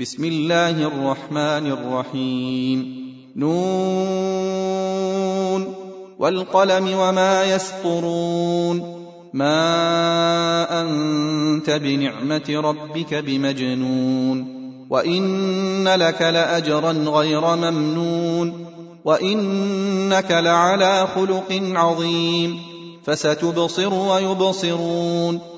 بسم الله الرحمن الرحيم. نون. والقلم وما يسطرون. ما أنت بنعمة ربك بمجنون. وإن لك لأجرا غير ممنون. وإنك لعلى خلق عظيم. فستبصر ويبصرون.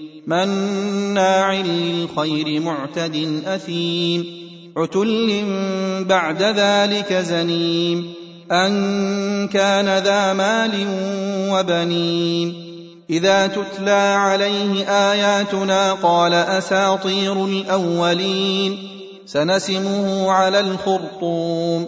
مناع للخير معتد أثيم عتل بعد ذلك زنيم أن كان ذا مال وبنين إذا تتلى عليه آياتنا قال أساطير الأولين سنسمه على الخرطوم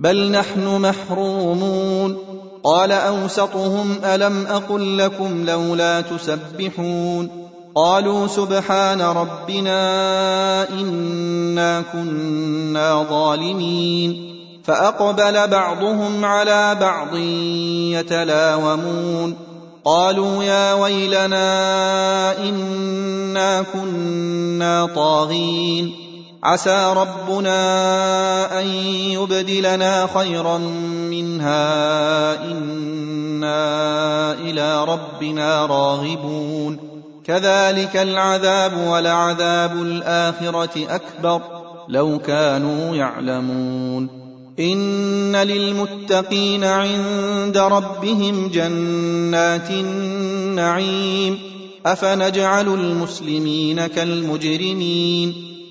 بل نحن محرومون. قال أوسطهم ألم أقل لكم لولا تسبحون. قالوا سبحان ربنا إنا كنا ظالمين. فأقبل بعضهم على بعض يتلاومون. قالوا يا ويلنا إنا كنا طاغين. عسى ربنا أن يبدلنا خيرا منها. إنا إلى ربنا راغبون. كذلك العذاب ولعذاب الآخرة أكبر. لو كانوا يعلمون. إن للمتقين عند ربهم جنات النعيم. أفنجعل المسلمين كالمجرمين.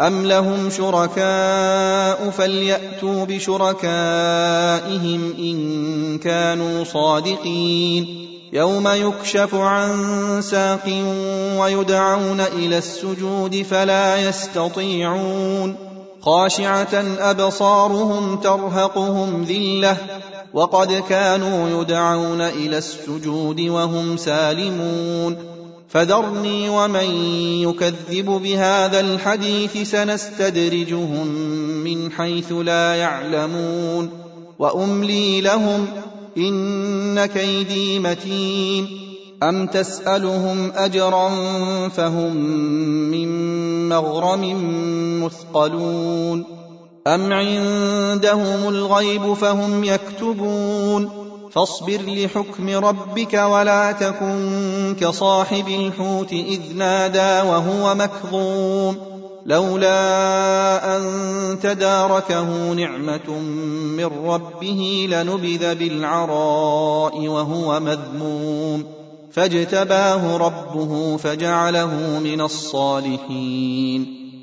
أم لهم شركاء فليأتوا بشركائهم إن كانوا صادقين يوم يكشف عن ساق ويدعون إلى السجود فلا يستطيعون خاشعه ابصارهم ترهقهم ذله وقد كانوا يدعون إلى السجود وهم سالمون فذرني ومن يكذب بهذا الحديث سنستدرجهم من حيث لا يعلمون وأملي لهم إن كيدي متين أم تسألهم أجرا فهم من مغرم مثقلون أم عندهم الغيب فهم يكتبون فاصبر لحكم ربك ولا تكن كصاحب الحوت إذ نادى وهو مكظوم لولا أن تداركه نعمة من ربه لنبذ بالعراء وهو مذموم فاجتباه ربه فجعله من الصالحين